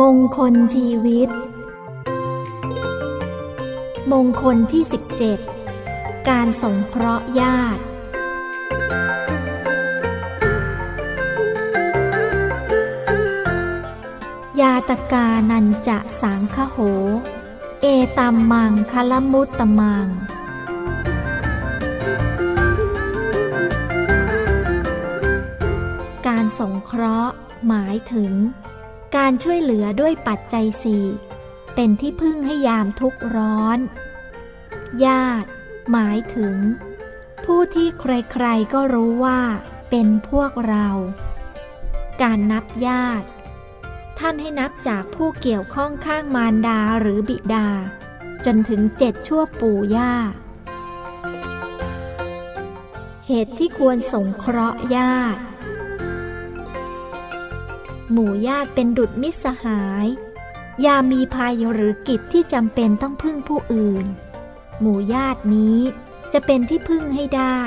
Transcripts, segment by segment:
มงคลชีวิต มงคลที่ 17 การสงเคราะห์ญาติ ยาตกานันจะสังคโห เอตัมมังคลมุตตมังการสงเคราะห์หมายถึง การช่วยเหลือด้วยปัจจัยสี่เป็นที่พึ่งให้ยามทุกร้อน ญาติ หมายถึง ผู้ที่ใครๆก็รู้ว่าเป็นพวกเรา การนับญาติ ท่านให้นับจากผู้เกี่ยวข้องข้างมารดาหรือบิดา จนถึงเจ็ดชั่วปู่ย่า เหตุที่ควรสงเคราะห์ญาติ หมู่ญาติเป็นดุจมิตรสหาย ยามมีภัยหรือกิจที่จำเป็นต้องพึ่งผู้อื่น หมู่ญาตินี้จะเป็นที่พึ่งให้ได้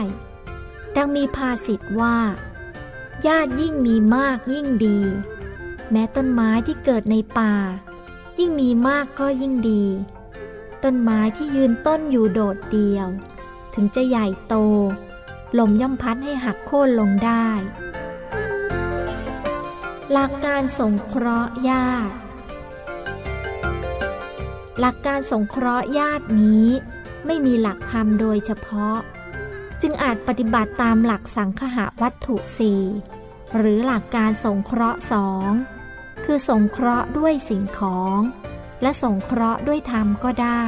ดังมีภาษิตว่า ญาติยิ่งมีมากยิ่งดี แม้ต้นไม้ที่เกิดในป่า ยิ่งมีมากก็ยิ่งดี ต้นไม้ที่ยืนต้นอยู่โดดเดียว ถึงจะใหญ่โต ลมย่อมพัดให้หักโค่นลงได้ หลักการสงเคราะห์ญาติ หลักการสงเคราะห์ญาตินี้ ไม่มีหลักธรรมโดยเฉพาะ จึงอาจปฏิบัติตามหลักสังคหวัตถุสี่หรือหลักการสงเคราะห์สองคือสงเคราะห์ด้วยสิ่งของ และสงเคราะห์ด้วยธรรมก็ได้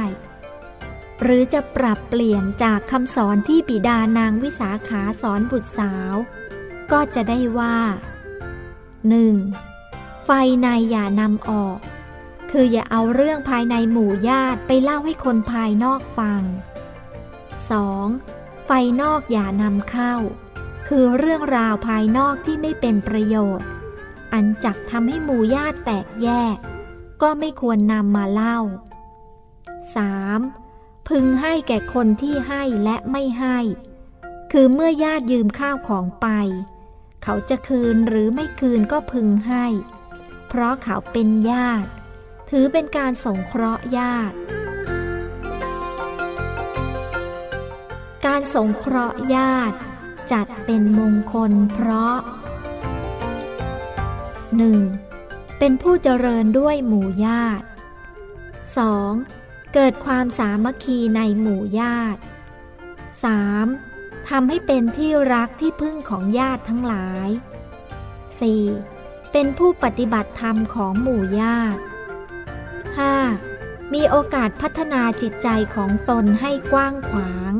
หรือจะปรับเปลี่ยนจากคำสอนที่บิดานางวิสาขาสอนบุตรสาว ก็จะได้ว่า 1. ไฟในอย่านำออก คืออย่าเอาเรื่องภายในหมู่ญาติไปเล่าให้คนภายนอกฟัง 2. ไฟนอกอย่านำเข้า คือเรื่องราวภายนอกที่ไม่เป็นประโยชน์ อันจักทำให้หมู่ญาติแตกแยก ก็ไม่ควรนำมาเล่า 3. พึงให้แก่คนที่ให้และไม่ให้ คือเมื่อญาติยืมข้าวของไป เขาจะคืนหรือไม่คืนก็พึงให้ เพราะเขาเป็นญาติ ถือเป็นการสงเคราะห์ญาติ การสงเคราะห์ญาติ จัดเป็นมงคลเพราะ 1. เป็นผู้เจริญด้วยหมู่ญาติ 2. เกิดความสามัคคีในหมู่ญาติ 3. ทำให้เป็นที่รักที่พึ่งของญาติทั้งหลาย 4. เป็นผู้ปฏิบัติธรรมของหมู่ญาติ 5. มีโอกาสพัฒนาจิตใจของตนให้กว้างขวาง